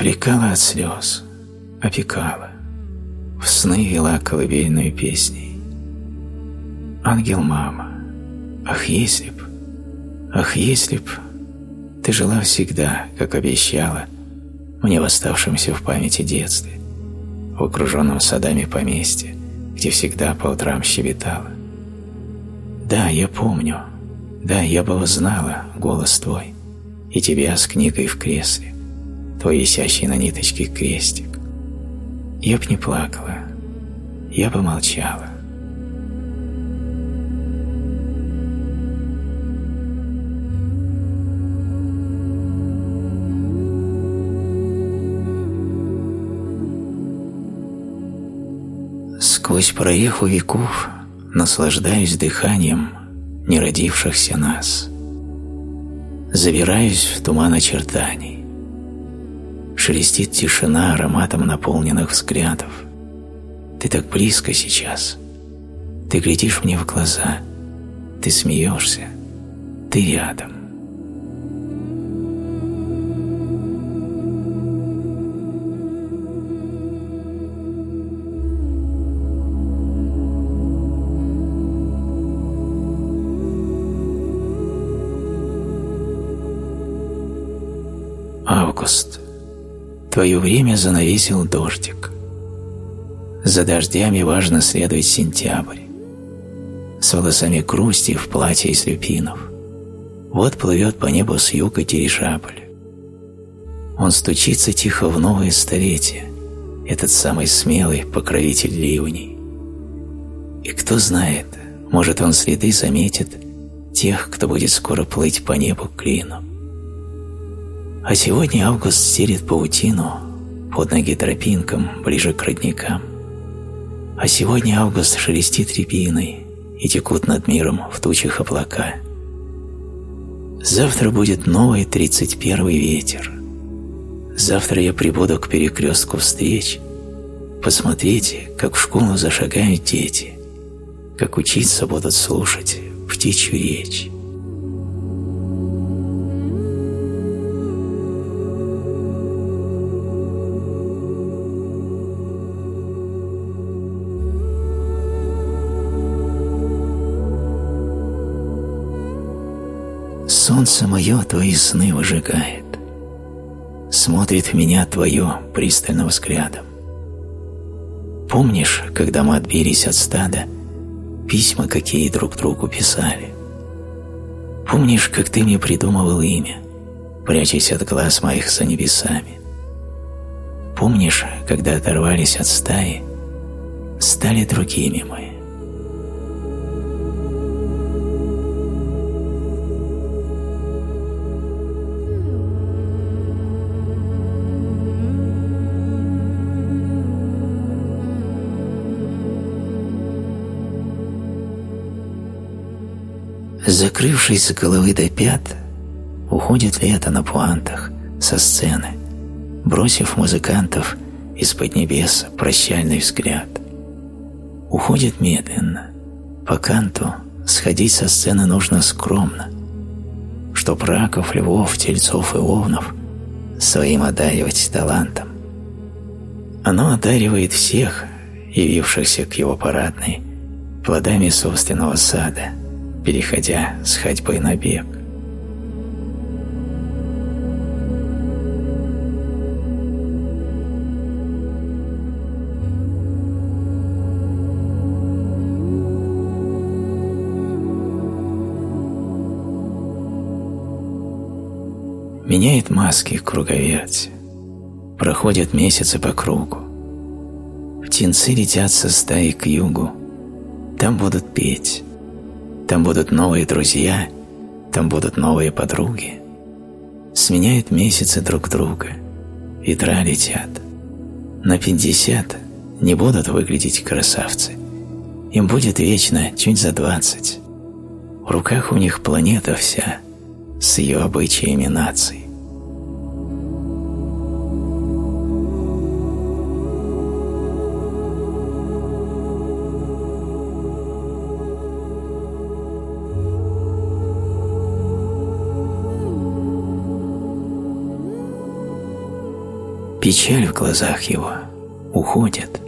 Отвлекала от слез, опекала, в сны вела колыбельную песней. Ангел-мама, ах, если б, ах, если б, ты жила всегда, как обещала, мне в оставшемся в памяти детстве, в окруженном садами поместье, где всегда по утрам щебетала. Да, я помню, да, я бы узнала голос твой и тебя с книгой в кресле, твой висящий на ниточке крестик. Я б не плакала, я бы молчала. Сквозь проеху веков наслаждаюсь дыханием неродившихся нас. Забираюсь в туман очертаний. Шелестит тишина ароматом наполненных взглядов. Ты так близко сейчас. Ты глядишь мне в глаза. Ты смеешься. Ты рядом. Твое время занавесил дождик. За дождями важно следовать сентябрь. С волосами грусти в платье из люпинов. Вот плывет по небу с юга дирижабль. Он стучится тихо в новое столетие, этот самый смелый покровитель ливней. И кто знает, может он следы заметит тех, кто будет скоро плыть по небу клином. А сегодня Август стелит паутину под ноги тропинкам ближе к родникам. А сегодня Август шелестит рябиной и текут над миром в тучах облака. Завтра будет новый тридцать первый ветер. Завтра я прибуду к перекрестку встреч. Посмотрите, как в школу зашагают дети, как учиться будут слушать птичью речь. Солнце мое твои сны выжигает, Смотрит в меня твое пристальным взглядом. Помнишь, когда мы отбились от стада, Письма, какие друг другу писали? Помнишь, как ты мне придумывал имя, Прячась от глаз моих за небесами? Помнишь, когда оторвались от стаи, Стали другими мы? Закрывшись с головы до пят, уходит лето на пуантах со сцены, бросив музыкантов из-под небес прощальный взгляд. Уходит медленно, по канту сходить со сцены нужно скромно, чтоб раков, львов, тельцов и овнов своим одаривать талантом. Оно одаривает всех, явившихся к его парадной, плодами собственного сада – переходя с ходьбы на бег. Меняет маски круговерть, проходят месяцы по кругу. Птенцы летят со стаи к югу, там будут петь, там будут новые друзья, там будут новые подруги. Сменяют месяцы друг друга, ветра летят. На пятьдесят не будут выглядеть красавцы. Им будет вечно чуть за двадцать. В руках у них планета вся с ее обычаями наций. Печаль в глазах его уходит.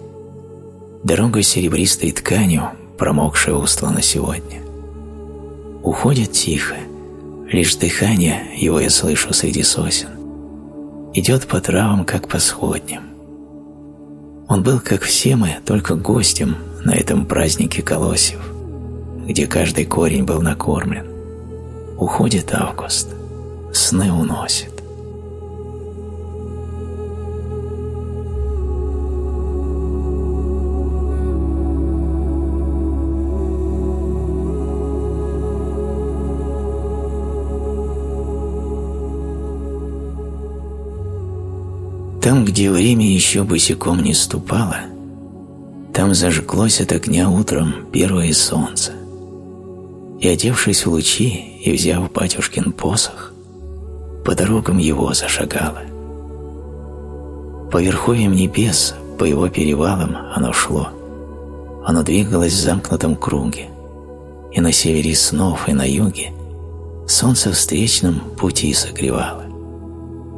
Дорога серебристой тканью, промокшая устлана сегодня. Уходит тихо, лишь дыхание его я слышу среди сосен. Идет по травам, как по сходням. Он был, как все мы, только гостем на этом празднике колосьев, где каждый корень был накормлен. Уходит август, сны уносит. Где время еще босиком не ступало, там зажглось от огня утром первое солнце. И, одевшись в лучи и взяв батюшкин посох, по дорогам его зашагало. По верховьям небес, по его перевалам оно шло. Оно двигалось в замкнутом круге, и на севере снов, и на юге солнце встречном пути согревало.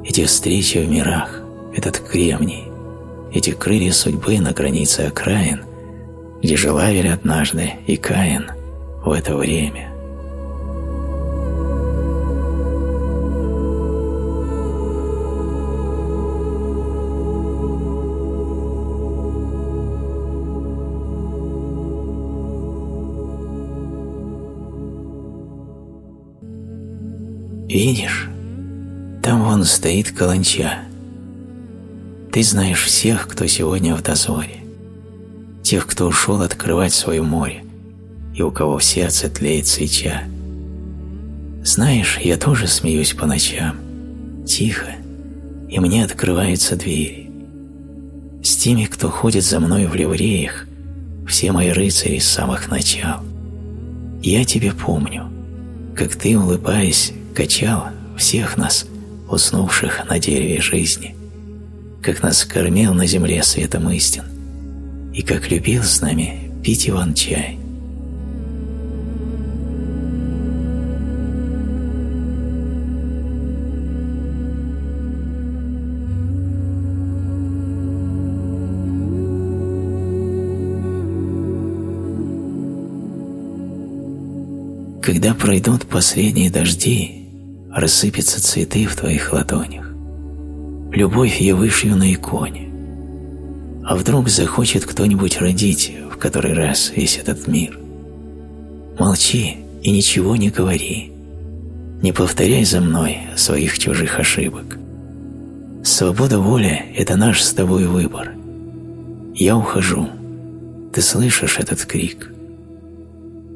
Эти встречи в мирах, этот кремний, эти крылья судьбы на границе окраин, где жила Авель однажды и Каин в это время. Видишь, там вон стоит каланча, ты знаешь всех, кто сегодня в дозоре, тех, кто ушел открывать свое море, и у кого в сердце тлеет свеча. Знаешь, я тоже смеюсь по ночам, тихо, и мне открываются двери. С теми, кто ходит за мной в ливреях, все мои рыцари с самых начал. Я тебя помню, как ты, улыбаясь, качал всех нас, уснувших на дереве жизни как нас кормил на земле светом истин, и как любил с нами пить иван-чай. Когда пройдут последние дожди, рассыпятся цветы в твоих ладонях. Любовь я вышью на иконе. А вдруг захочет кто-нибудь родить в который раз весь этот мир? Молчи и ничего не говори. Не повторяй за мной своих чужих ошибок. Свобода воли – это наш с тобой выбор. Я ухожу. Ты слышишь этот крик?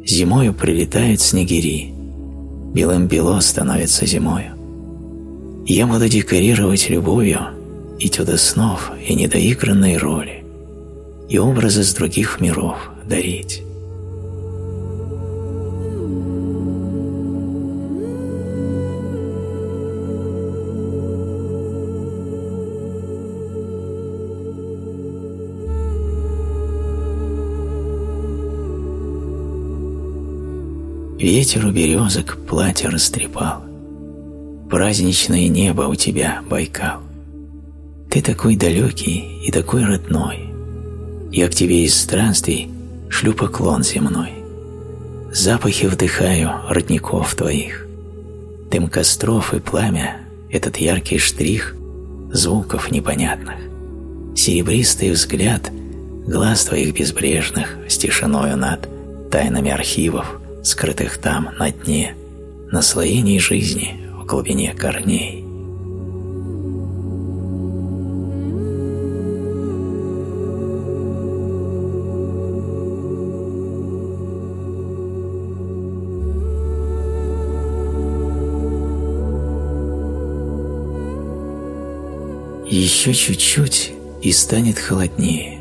Зимою прилетают снегири. Белым бело становится зимою. Я буду декорировать любовью этюды снов и недоигранные роли, и образы с других миров дарить. Ветер у березок платье растрепал. Праздничное небо у тебя, Байкал. Ты такой далекий и такой родной. Я к тебе из странствий шлю поклон земной. Запахи вдыхаю родников твоих. Дым костров и пламя, этот яркий штрих звуков непонятных. Серебристый взгляд глаз твоих безбрежных с тишиною над тайнами архивов, скрытых там на дне, наслоений жизни глубине корней. Еще чуть-чуть и станет холоднее.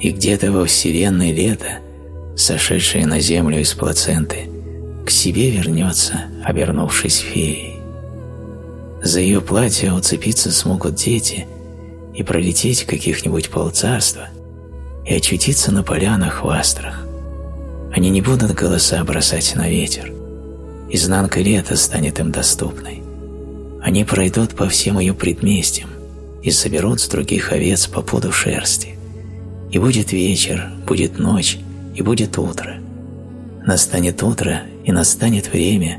И где-то во вселенной лето, сошедшее на землю из плаценты, к себе вернется, обернувшись феей. За ее платье уцепиться смогут дети и пролететь каких-нибудь полцарства и очутиться на полянах в астрах. Они не будут голоса бросать на ветер. Изнанка лета станет им доступной. Они пройдут по всем ее предместьям и соберут с других овец по пуду шерсти. И будет вечер, будет ночь, и будет утро. Настанет утро, и настанет время,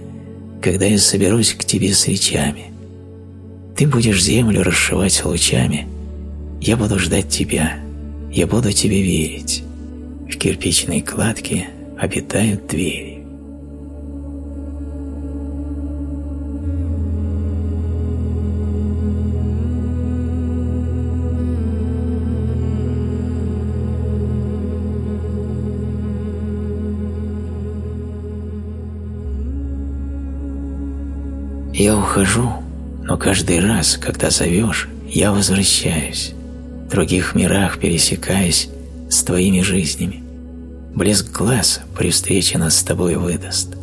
когда я соберусь к тебе с речами. Ты будешь землю расшивать лучами, я буду ждать тебя, я буду тебе верить. В кирпичной кладке обитают двери. Я ухожу, но каждый раз, когда зовешь, я возвращаюсь, в других мирах пересекаясь с твоими жизнями. Блеск глаз при встрече нас с тобой выдаст.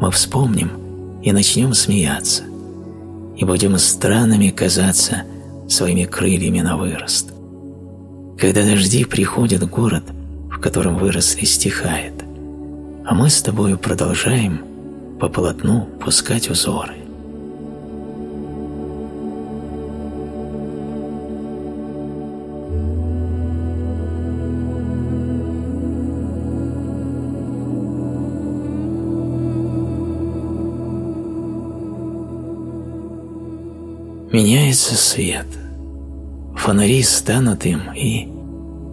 Мы вспомним и начнем смеяться, и будем странными казаться своими крыльями на вырост. Когда дожди приходят город, в котором выросли, стихает, а мы с тобою продолжаем по полотну пускать узоры. Меняется свет. Фонари станут им, и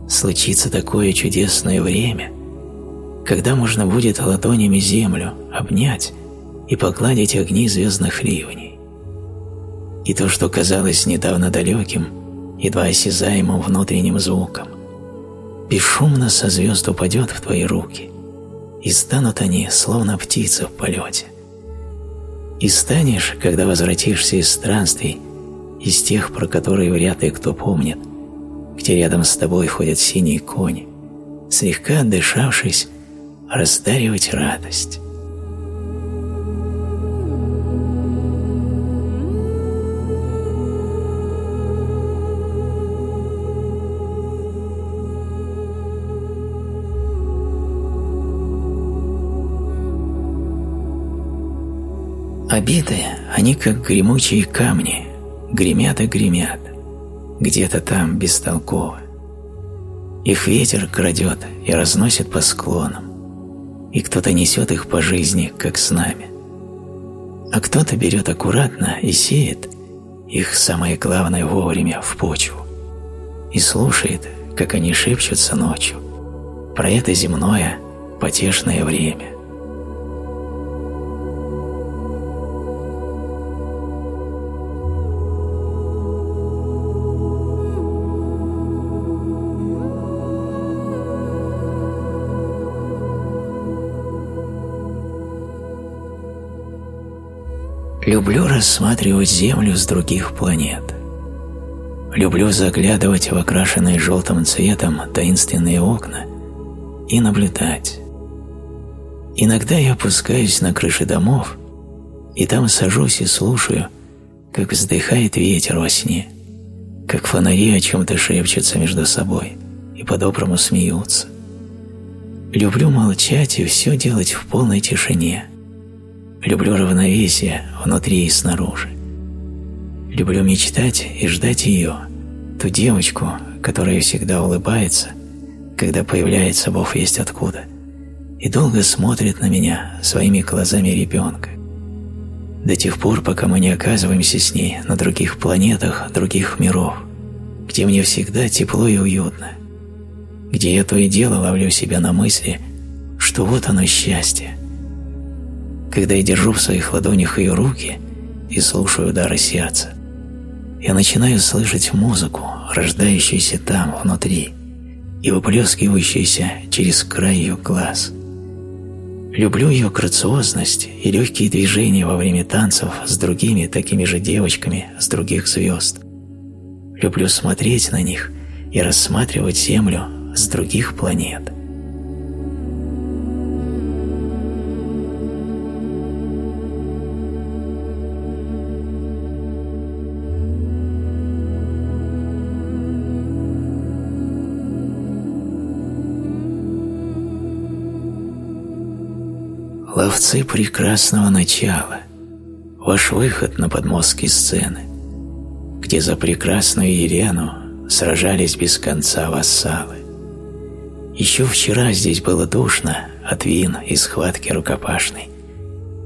случится такое чудесное время, когда можно будет ладонями землю обнять и погладить огни звездных ливней. И то, что казалось недавно далеким, едва осязаемым внутренним звуком, бесшумно со звезд упадет в твои руки, и станут они, словно птицы в полете. И станешь, когда возвратишься из странствий, из тех, про которые вряд ли кто помнит, где рядом с тобой ходят синие кони, слегка отдышавшись, раздаривать радость. Обиды, они как гремучие камни, гремят и гремят, где-то там бестолково. Их ветер крадет и разносит по склонам, и кто-то несет их по жизни, как знамя. А кто-то берет аккуратно и сеет их самое главное вовремя в почву и слушает, как они шепчутся ночью про это земное потешное время. Люблю рассматривать Землю с других планет. Люблю заглядывать в окрашенные желтым цветом таинственные окна и наблюдать. Иногда я опускаюсь на крыши домов и там сажусь и слушаю, как вздыхает ветер во сне, как фонари о чем-то шепчутся между собой и по-доброму смеются. Люблю молчать и все делать в полной тишине – Люблю равновесие внутри и снаружи. Люблю мечтать и ждать ее, ту девочку, которая всегда улыбается, когда появляется Бог весть откуда, и долго смотрит на меня своими глазами ребенка. До тех пор, пока мы не оказываемся с ней на других планетах, других миров, где мне всегда тепло и уютно, где я то и дело ловлю себя на мысли, что вот оно счастье, когда я держу в своих ладонях ее руки и слушаю удары сердца, я начинаю слышать музыку, рождающуюся там, внутри, и выплескивающуюся через край ее глаз. Люблю ее грациозность и легкие движения во время танцев с другими такими же девочками с других звезд. Люблю смотреть на них и рассматривать Землю с других планет. Ловцы прекрасного начала, ваш выход на подмостки сцены, где за прекрасную Елену сражались без конца вассалы. Еще вчера здесь было душно от вин и схватки рукопашной.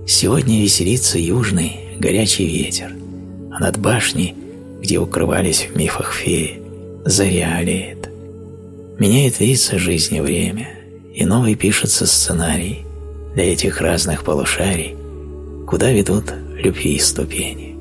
Сегодня веселится южный горячий ветер, а над башней, где укрывались в мифах феи, заря олеет. Меняет лица жизни время, и новый пишется сценарий для этих разных полушарий, куда ведут любви и ступени.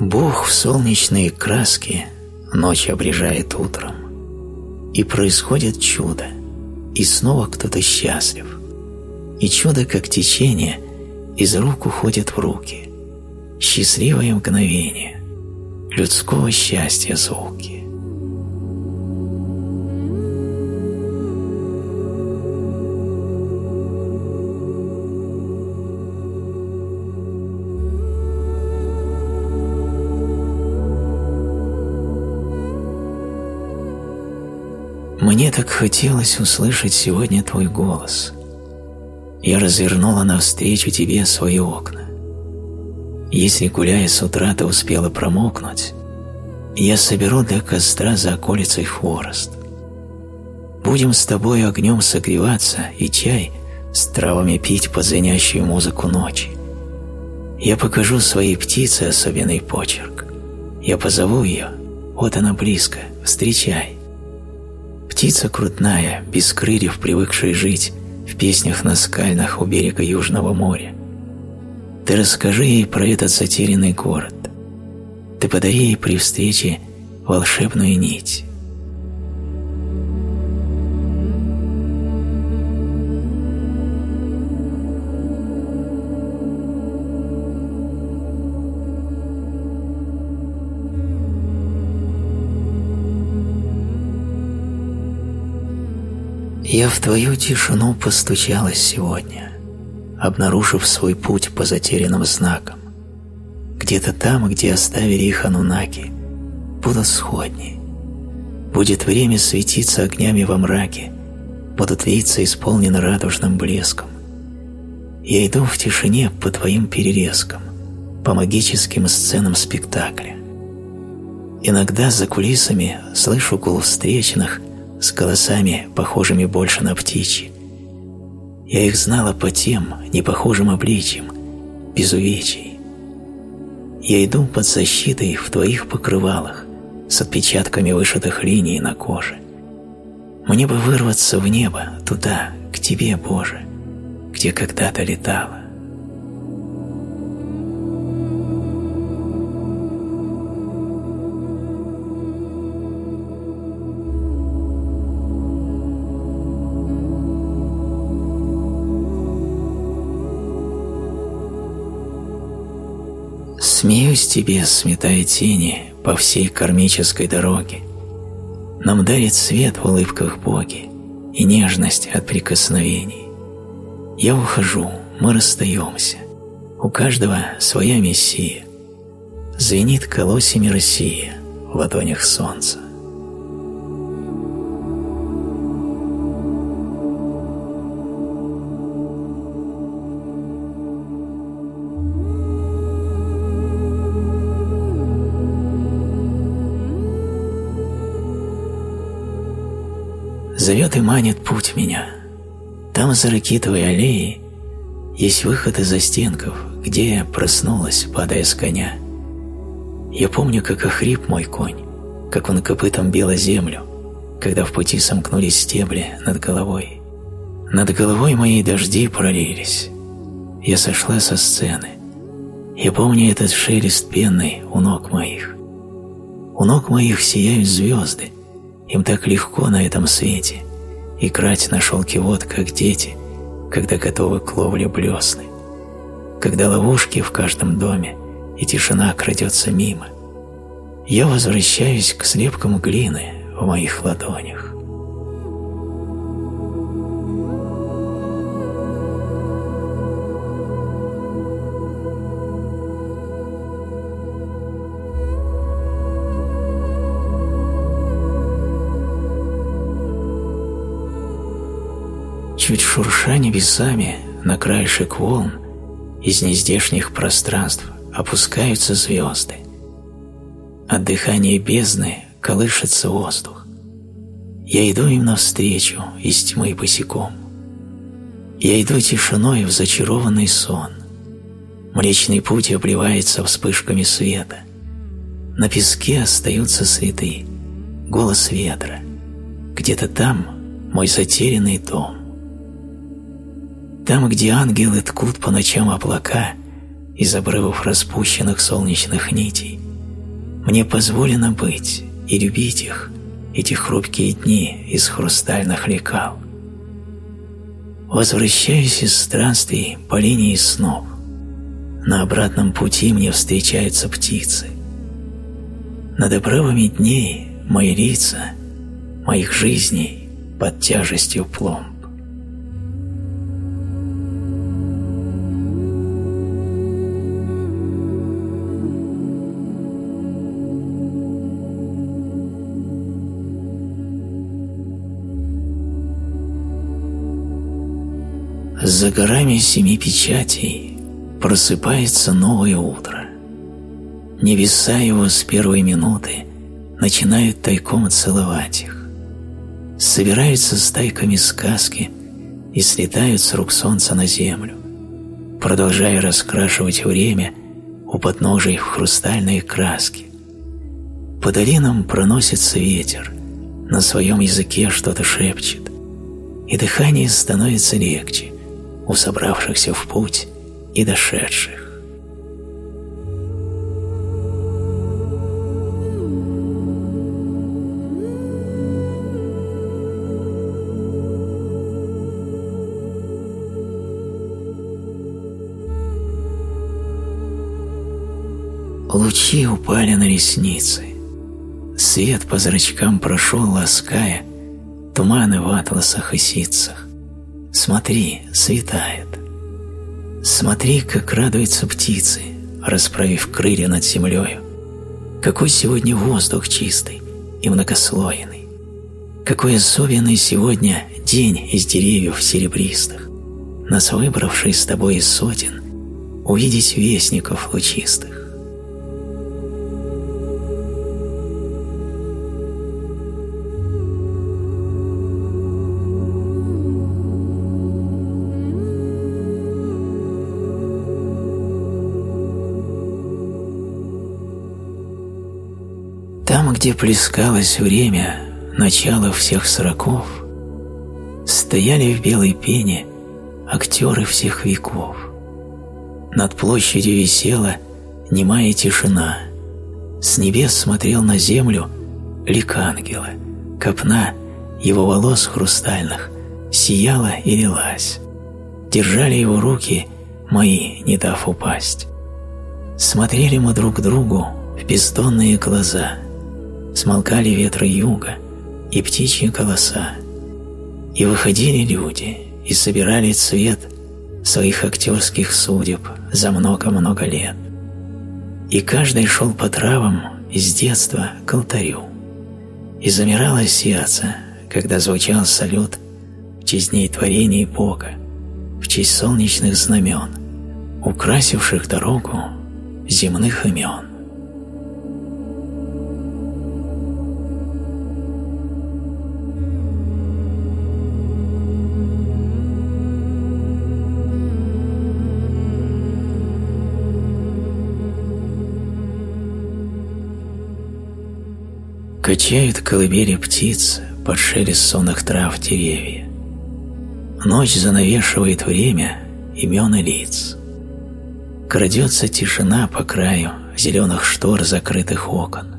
Бог в солнечные краски ночь обрежает утром, и происходит чудо, и снова кто-то счастлив, и чудо, как течение, из рук уходит в руки, счастливое мгновение, людского счастья звуки. Мне так хотелось услышать сегодня твой голос. Я развернула навстречу тебе свои окна. Если, гуляя с утра, ты успела промокнуть, я соберу для костра за околицей хворост. Будем с тобой огнем согреваться и чай с травами пить под звенящую музыку ночи. Я покажу своей птице особенный почерк. Я позову ее, вот она близко, встречай. Птица крутная, без крыльев привыкшая жить в песнях наскальных у берега Южного моря. Ты расскажи ей про этот затерянный город. Ты подари ей при встрече волшебную нить. Я в твою тишину постучалась сегодня, обнаружив свой путь по затерянным знакам. Где-то там, где оставили их анунаки, будут сходни. Будет время светиться огнями во мраке, будут лица исполнены радужным блеском. Я иду в тишине по твоим перерезкам, по магическим сценам спектакля. Иногда за кулисами слышу гул встречных – с голосами, похожими больше на птичьи. Я их знала по тем, непохожим обличьям, без увечий. Я иду под защитой в твоих покрывалах, с отпечатками вышитых линий на коже. Мне бы вырваться в небо, туда, к тебе, Боже, где когда-то летала. Тебе, сметая тени по всей кармической дороге. Нам дарит свет в улыбках боги и нежность от прикосновений. Я ухожу, мы расстаемся. У каждого своя мессия. Звенит колосьями Россия в ладонях солнца. Зовет и манит путь меня. Там за ракитовой аллеей есть выход из застенков, где я проснулась, падая с коня. Я помню, как охрип мой конь, как он копытом била землю, когда в пути сомкнулись стебли над головой. Над головой моей дожди пролились. Я сошла со сцены. Я помню этот шелест пенный у ног моих. У ног моих сияют звезды, им так легко на этом свете играть на шелке вод, как дети, когда готовы к ловле блесны, когда ловушки в каждом доме и тишина крадется мимо. Я возвращаюсь к слепкам глины в моих ладонях. Чуть шурша небесами на краешек волн из нездешних пространств опускаются звезды. От дыхания бездны колышется воздух. Я иду им навстречу из тьмы босиком. Я иду тишиной в зачарованный сон. Млечный путь обливается вспышками света. На песке остаются следы, голос ветра. Где-то там мой затерянный дом. Там, где ангелы ткут по ночам облака из обрывов распущенных солнечных нитей, мне позволено быть и любить их, эти хрупкие дни из хрустальных лекал. Возвращаюсь из странствий по линии снов. На обратном пути мне встречаются птицы. Над обрывами дней мои лица, моих жизней под тяжестью пломб. За горами семи печатей просыпается новое утро. Небеса его с первой минуты начинают тайком целовать их. Собираются стайками сказки и слетают с рук солнца на землю, продолжая раскрашивать время у подножий в хрустальные краски. По долинам проносится ветер, на своем языке что-то шепчет, и дыхание становится легче у собравшихся в путь и дошедших. Лучи упали на ресницы. Свет по зрачкам прошел, лаская туманы в атласах и ситцах. Смотри, светает. Смотри, как радуются птицы, расправив крылья над землею. Какой сегодня воздух чистый и многослойный. Какой особенный сегодня день из деревьев серебристых, нас выбравший с тобой из сотен, увидеть вестников лучистых. Где плескалось время начала всех сроков, стояли в белой пене актеры всех веков. Над площадью висела немая тишина. С небес смотрел на землю лик ангела, копна его волос хрустальных сияла и лилась. Держали его руки мои, не дав упасть. Смотрели мы друг другу в бездонные глаза — смолкали ветры юга и птичьи голоса, и выходили люди и собирали цвет своих актерских судеб за много-много лет. И каждый шел по травам из детства к алтарю. И замирало сердце, когда звучал салют в честь дней творений Бога, в честь солнечных знамен, украсивших дорогу земных имен. Качают колыбели птиц под шелест сонных трав деревья. Ночь занавешивает время имен и лиц. Крадется тишина по краю зеленых штор закрытых окон.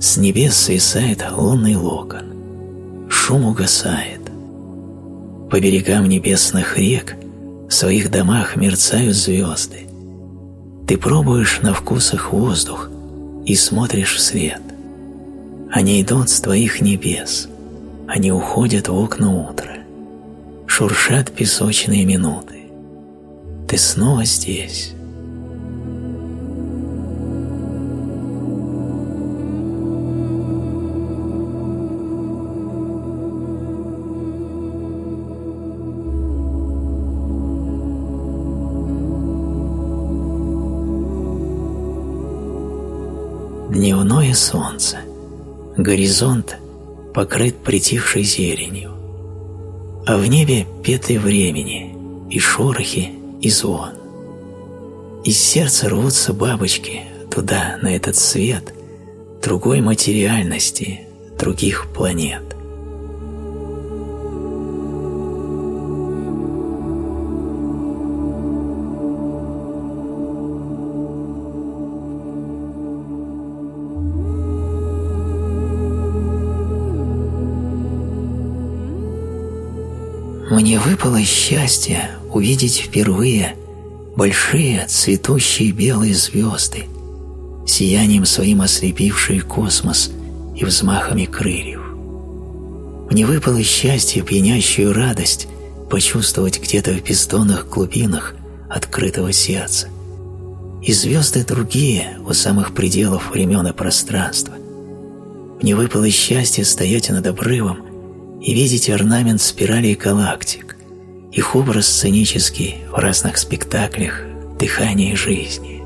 С небес свисает лунный локон. Шум угасает. По берегам небесных рек в своих домах мерцают звезды. Ты пробуешь на вкусах воздух и смотришь в свет. Они идут с твоих небес, они уходят в окна утра, шуршат песочные минуты. Ты снова здесь. Дневное солнце горизонт покрыт притихшей зеленью, а в небе петы времени и шорохи, и звон. Из сердца рвутся бабочки туда, на этот свет, другой материальности, других планет. Мне выпало счастье увидеть впервые большие цветущие белые звезды, сиянием своим ослепившие космос и взмахами крыльев. Мне выпало счастье, пьянящую радость почувствовать где-то в бездонных глубинах открытого сердца. И звезды другие у самых пределов времен и пространства. Мне выпало счастье стоять над обрывом и видеть орнамент спиралей галактик, их образ сценический в разных спектаклях дыхания жизни.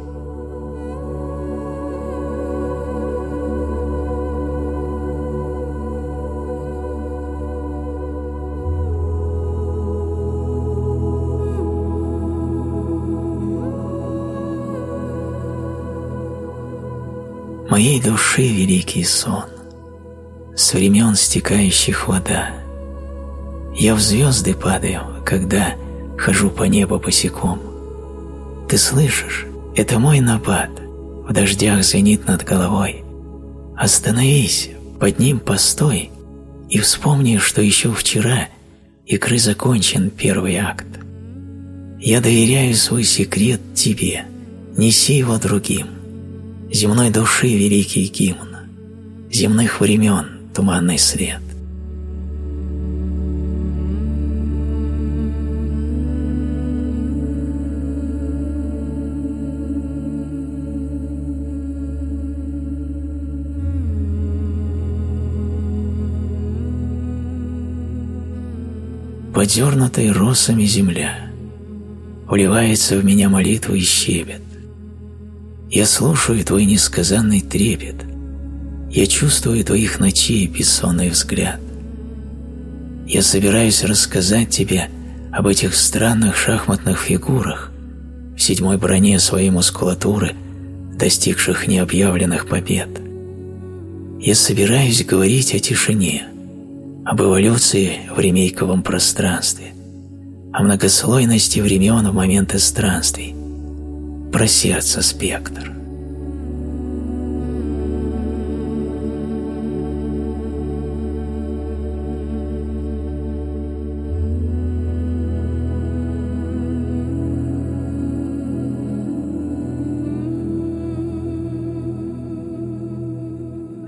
Моей души великий сон – с времен стекающих вода. Я в звезды падаю, когда хожу по небу босиком. Ты слышишь? Это мой напад. В дождях звенит над головой. Остановись, под ним постой и вспомни, что еще вчера игры закончен первый акт. Я доверяю свой секрет тебе, неси его другим. Земной души великий гимн, земных времен туманный свет. Подернутая росами земля, Уливается в меня молитва и щебет. Я слушаю твой несказанный трепет — я чувствую твоих ночей бессонный взгляд. Я собираюсь рассказать тебе об этих странных шахматных фигурах в седьмой броне своей мускулатуры, достигших необъявленных побед. Я собираюсь говорить о тишине, об эволюции в ремейковом пространстве, о многослойности времен в моменты странствий, про сердце спектр.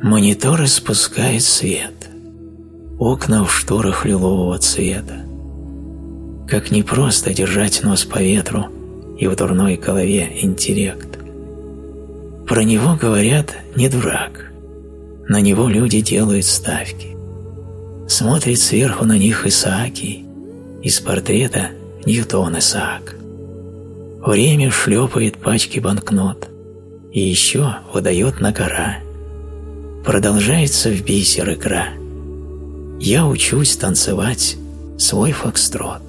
Монитор испускает свет. Окна в шторах лилового цвета. Как непросто держать нос по ветру и в дурной голове интеллект. Про него говорят «не дурак». На него люди делают ставки. Смотрит сверху на них Исааки, из портрета Ньютон Исаак. Время шлепает пачки банкнот и еще выдает на кора – Продолжается в бисер игра. Я учусь танцевать свой фокстрот.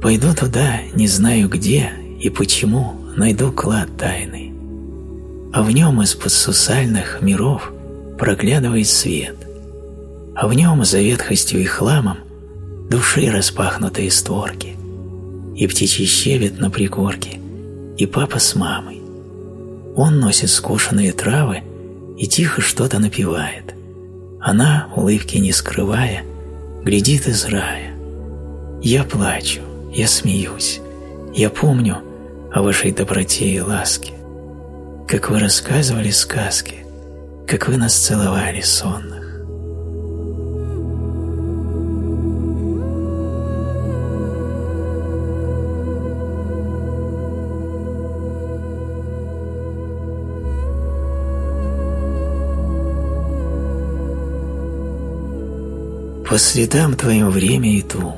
Пойду туда, не знаю где и почему, найду клад тайный а в нем из-под сусальных миров проглядывает свет, а в нем за ветхостью и хламом души распахнутые створки, и птичий щебет на пригорке, и папа с мамой. Он носит скушенные травы и тихо что-то напевает. Она, улыбки не скрывая, глядит из рая. Я плачу, я смеюсь, я помню о вашей доброте и ласке как вы рассказывали сказки, как вы нас целовали сонных. По следам твоим время иду,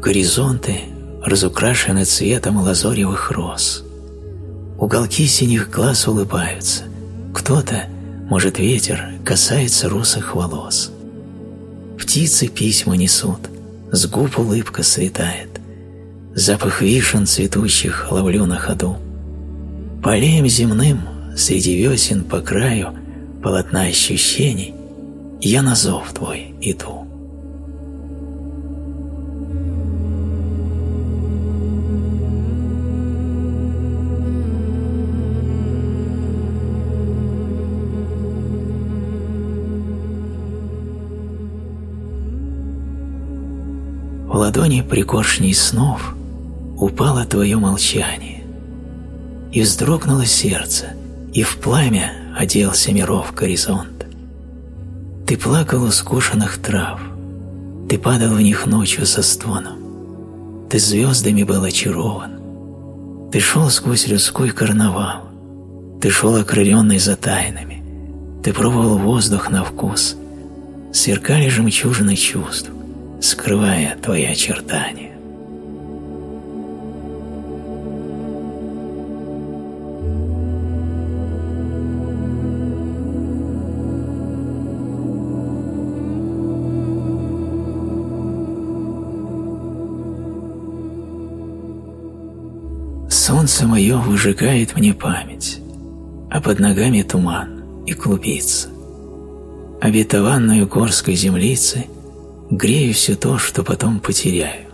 горизонты разукрашены цветом лазоревых роз — Уголки синих глаз улыбаются, кто-то, может ветер, касается русых волос. Птицы письма несут, с губ улыбка слетает, запах вишен цветущих ловлю на ходу. Полеем земным, среди весен по краю, полотна ощущений, я на зов твой иду. Ладони прикоршней снов упало твое молчание, и вздрогнуло сердце, и в пламя оделся миров горизонт. Ты плакал у скушенных трав, ты падал в них ночью со стоном, ты звездами был очарован, ты шел сквозь людской карнавал, ты шел окрыленный за тайнами, ты пробовал воздух на вкус, сверкали жемчужины чувств, скрывая твои очертания. Солнце мое выжигает мне память, а под ногами туман и клубится. Обетованную горской землицы грею все то, что потом потеряю.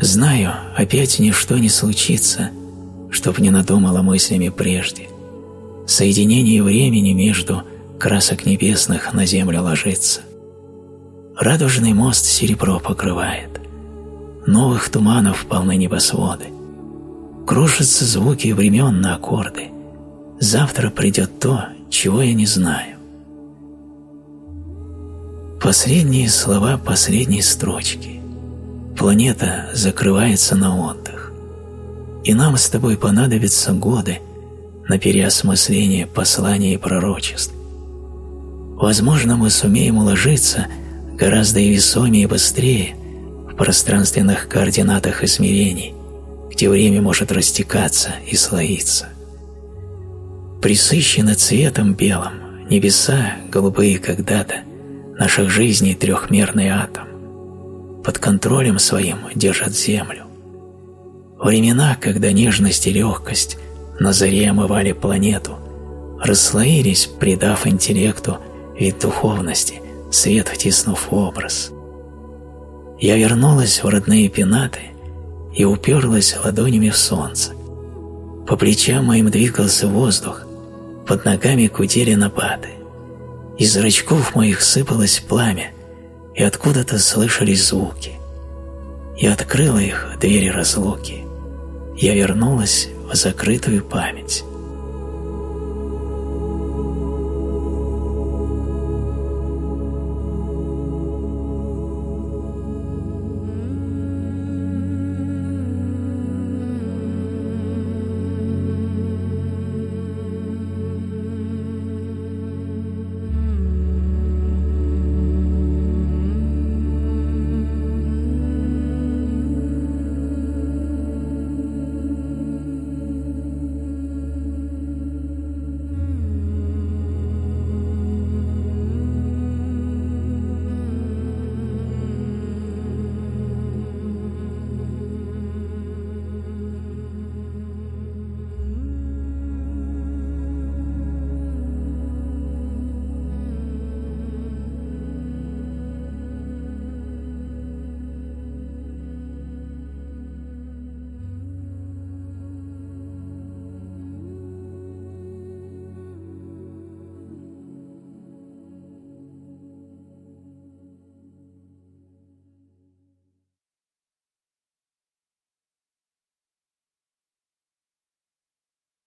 Знаю, опять ничто не случится, чтоб не надумала мыслями прежде. Соединение времени между красок небесных на землю ложится. Радужный мост серебро покрывает. Новых туманов полны небосводы. Кружатся звуки времен на аккорды. Завтра придет то, чего я не знаю. Последние слова последней строчки. Планета закрывается на отдых. И нам с тобой понадобятся годы на переосмысление посланий и пророчеств. Возможно, мы сумеем уложиться гораздо и весомее и быстрее в пространственных координатах измерений, где время может растекаться и слоиться. Присыщены цветом белым, небеса, голубые когда-то, наших жизней трехмерный атом. Под контролем своим держат Землю. Времена, когда нежность и легкость на заре омывали планету, расслоились, придав интеллекту вид духовности, свет втиснув в образ. Я вернулась в родные пенаты – и уперлась ладонями в солнце. По плечам моим двигался воздух, под ногами кутили напады. Из зрачков моих сыпалось пламя, и откуда-то слышались звуки. Я открыла их, двери разлуки. Я вернулась в закрытую память.